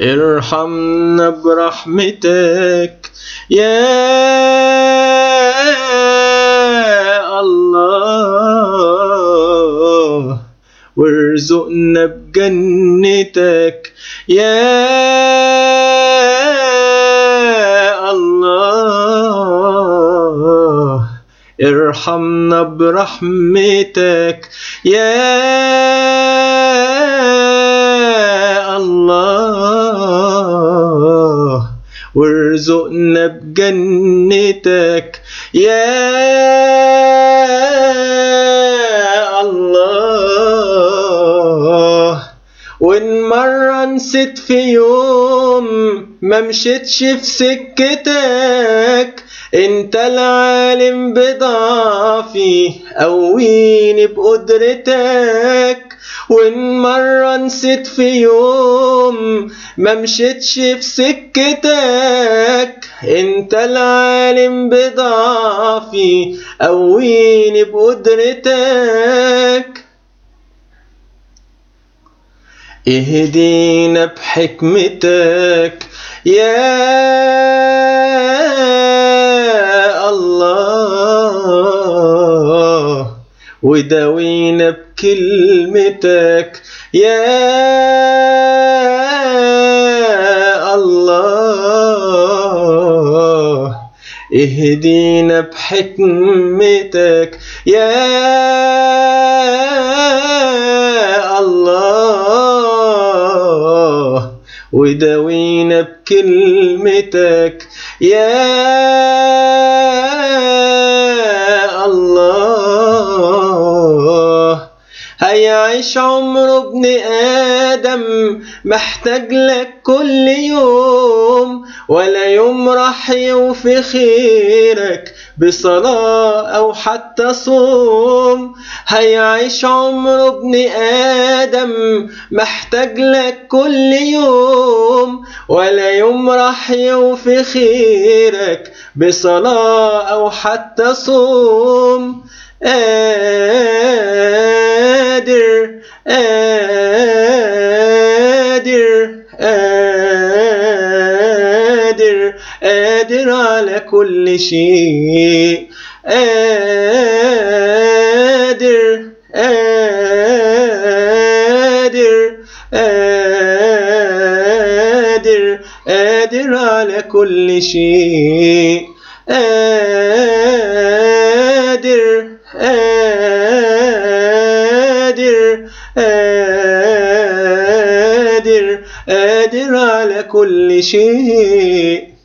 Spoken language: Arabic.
ارحمنا برحمتك. يا الله وارزقنا بجنتك. يا الله ارحمنا برحمتك. يا وارزقنا بجنتك. يا الله. وإن مرة نسيت في يوم ما مشيتش في سكتك أنت العالم بضعفي قويني بقدرتك. وإن مرة نسيت في يوم ما مشيتش في سكتك. أنت العالم بضعفي قويني بقدرتك. اهدينا بحكمتك. يا الله وداوينا بكلمتك يا الله اهدينا بحكمتك يا الله وداوينا بكلمتك يا هيعيش عمره ابن آدم محتاج لك كل يوم ولا يوم راح يوفي خيرك بصلاة أو حتى صوم. هيعيش عمره ابن آدم محتاج لك كل يوم ولا يوم راح يوفي خيرك بصلاة أو حتى صوم. قادر قادر قادر على كل شيء. قادر قادر قادر قادر على كل شيء. قادر قادر قادر قادر على كل شيء.